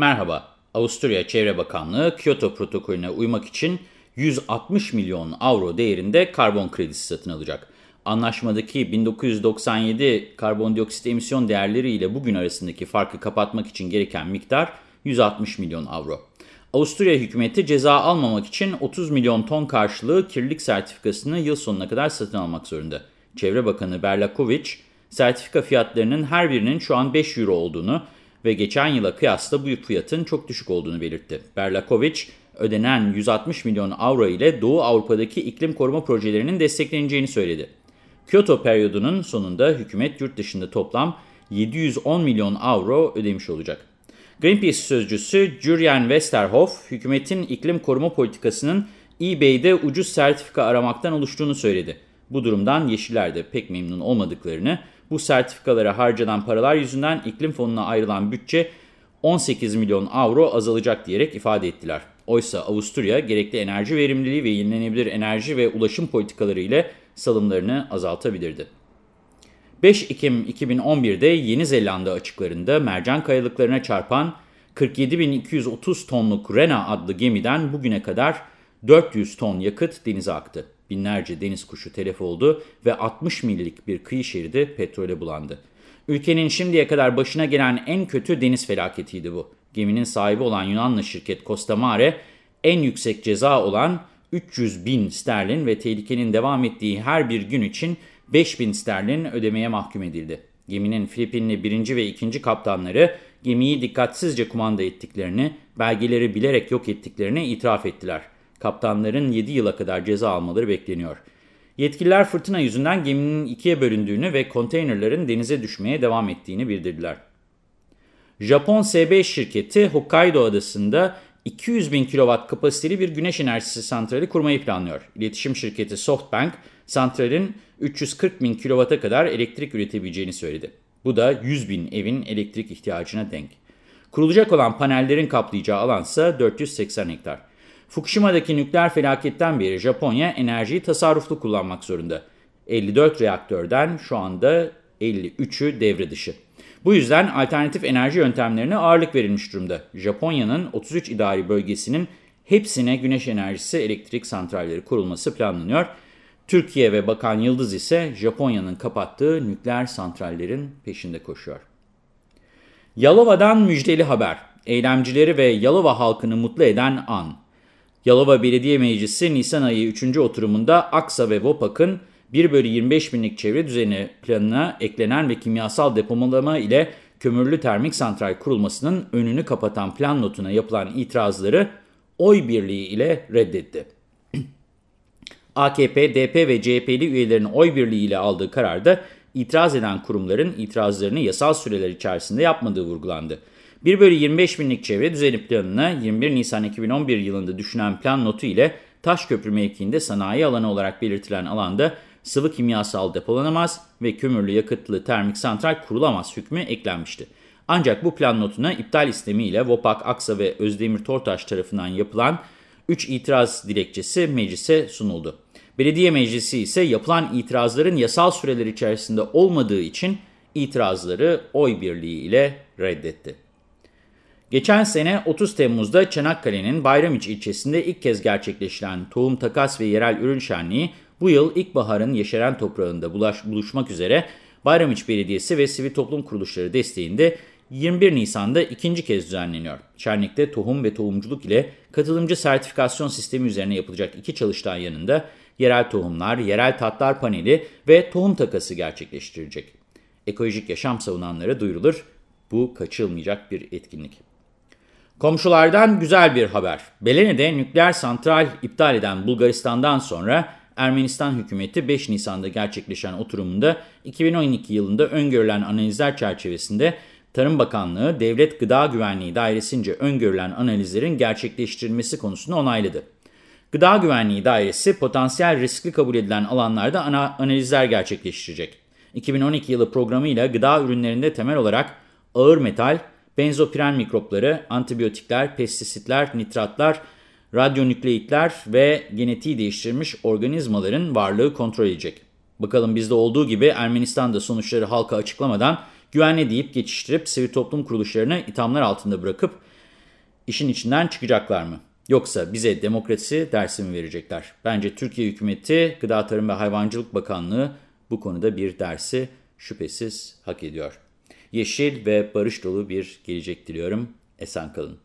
Merhaba, Avusturya Çevre Bakanlığı Kyoto protokolüne uymak için 160 milyon avro değerinde karbon kredisi satın alacak. Anlaşmadaki 1997 karbondioksit emisyon değerleri ile bugün arasındaki farkı kapatmak için gereken miktar 160 milyon avro. Avusturya hükümeti ceza almamak için 30 milyon ton karşılığı kirlilik sertifikasını yıl sonuna kadar satın almak zorunda. Çevre Bakanı Berlakovic, sertifika fiyatlarının her birinin şu an 5 euro olduğunu ve geçen yıla kıyasla bu fiyatın çok düşük olduğunu belirtti. Berlakovic, ödenen 160 milyon avro ile Doğu Avrupa'daki iklim koruma projelerinin destekleneceğini söyledi. Kyoto periyodunun sonunda hükümet yurt dışında toplam 710 milyon avro ödemiş olacak. Greenpeace sözcüsü Jurjen Westerhoff, hükümetin iklim koruma politikasının eBay'de ucuz sertifika aramaktan oluştuğunu söyledi. Bu durumdan Yeşiller de pek memnun olmadıklarını, bu sertifikalara harcanan paralar yüzünden iklim fonuna ayrılan bütçe 18 milyon avro azalacak diyerek ifade ettiler. Oysa Avusturya gerekli enerji verimliliği ve yenilenebilir enerji ve ulaşım politikaları ile salımlarını azaltabilirdi. 5 Ekim 2011'de Yeni Zelanda açıklarında mercan kayalıklarına çarpan 47.230 tonluk Rena adlı gemiden bugüne kadar 400 ton yakıt denize aktı. Binlerce deniz kuşu telef oldu ve 60 millik bir kıyı şeridi petrole bulandı. Ülkenin şimdiye kadar başına gelen en kötü deniz felaketiydi bu. Geminin sahibi olan Yunanlı şirket Costamare en yüksek ceza olan 300 bin sterlin ve tehlikenin devam ettiği her bir gün için 5 bin sterlin ödemeye mahkum edildi. Geminin Filipinli birinci ve ikinci kaptanları gemiyi dikkatsizce kumanda ettiklerini, belgeleri bilerek yok ettiklerini itiraf ettiler. Kaptanların 7 yıla kadar ceza almaları bekleniyor. Yetkililer fırtına yüzünden geminin ikiye bölündüğünü ve konteynerların denize düşmeye devam ettiğini bildirdiler. Japon S5 şirketi Hokkaido adasında 200 bin kilowatt kapasiteli bir güneş enerjisi santrali kurmayı planlıyor. İletişim şirketi SoftBank, santralin 340 bin kilowatt'a kadar elektrik üretebileceğini söyledi. Bu da 100 bin evin elektrik ihtiyacına denk. Kurulacak olan panellerin kaplayacağı alansa 480 hektar. Fukushima'daki nükleer felaketten beri Japonya enerjiyi tasarruflu kullanmak zorunda. 54 reaktörden şu anda 53'ü devre dışı. Bu yüzden alternatif enerji yöntemlerine ağırlık verilmiş durumda. Japonya'nın 33 idari bölgesinin hepsine güneş enerjisi elektrik santralleri kurulması planlanıyor. Türkiye ve Bakan Yıldız ise Japonya'nın kapattığı nükleer santrallerin peşinde koşuyor. Yalova'dan müjdeli haber. Eylemcileri ve Yalova halkını mutlu eden an. Yalova Belediye Meclisi Nisan ayı 3. oturumunda Aksa ve Vopak'ın 1 bölü 25 binlik çevre düzeni planına eklenen ve kimyasal depolama ile kömürlü termik santral kurulmasının önünü kapatan plan notuna yapılan itirazları oy birliği ile reddetti. AKP, DP ve CHP'li üyelerin oy birliği ile aldığı kararda itiraz eden kurumların itirazlarını yasal süreler içerisinde yapmadığı vurgulandı. 1 bölü 25 binlik çevre düzeni planına 21 Nisan 2011 yılında düşünen plan notu ile Taşköprü mevkiinde sanayi alanı olarak belirtilen alanda sıvı kimyasal depolanamaz ve kömürlü yakıtlı termik santral kurulamaz hükmü eklenmişti. Ancak bu plan notuna iptal istemiyle Vopak, Aksa ve Özdemir Tortaş tarafından yapılan 3 itiraz dilekçesi meclise sunuldu. Belediye meclisi ise yapılan itirazların yasal süreler içerisinde olmadığı için itirazları oy birliği ile reddetti. Geçen sene 30 Temmuz'da Çanakkale'nin Bayramiç ilçesinde ilk kez gerçekleşilen Tohum Takas ve Yerel Ürün Şenliği bu yıl ilkbaharın yeşeren toprağında bulaş, buluşmak üzere Bayramiç Belediyesi ve sivil toplum kuruluşları desteğinde 21 Nisan'da ikinci kez düzenleniyor. Şenlikte tohum ve tohumculuk ile katılımcı sertifikasyon sistemi üzerine yapılacak iki çalıştay yanında yerel tohumlar, yerel tatlar paneli ve tohum takası gerçekleştirecek. Ekolojik yaşam savunanlara duyurulur. Bu kaçılmayacak bir etkinlik. Komşulardan güzel bir haber. Belene'de nükleer santral iptal eden Bulgaristan'dan sonra Ermenistan hükümeti 5 Nisan'da gerçekleşen oturumunda 2012 yılında öngörülen analizler çerçevesinde Tarım Bakanlığı Devlet Gıda Güvenliği Dairesi'nce öngörülen analizlerin gerçekleştirilmesi konusunu onayladı. Gıda Güvenliği Dairesi potansiyel riskli kabul edilen alanlarda ana analizler gerçekleştirecek. 2012 yılı programıyla gıda ürünlerinde temel olarak ağır metal, benzopren mikropları, antibiyotikler, pestisitler, nitratlar, radyonükleitler ve genetiği değiştirilmiş organizmaların varlığı kontrol edecek. Bakalım bizde olduğu gibi Ermenistan'da sonuçları halka açıklamadan güvenli deyip geçiştirip sivil toplum kuruluşlarına ithamlar altında bırakıp İşin içinden çıkacaklar mı? Yoksa bize demokrasi dersi mi verecekler? Bence Türkiye hükümeti, Gıda Tarım ve Hayvancılık Bakanlığı bu konuda bir dersi şüphesiz hak ediyor. Yeşil ve barış dolu bir gelecek diliyorum. Esen kalın.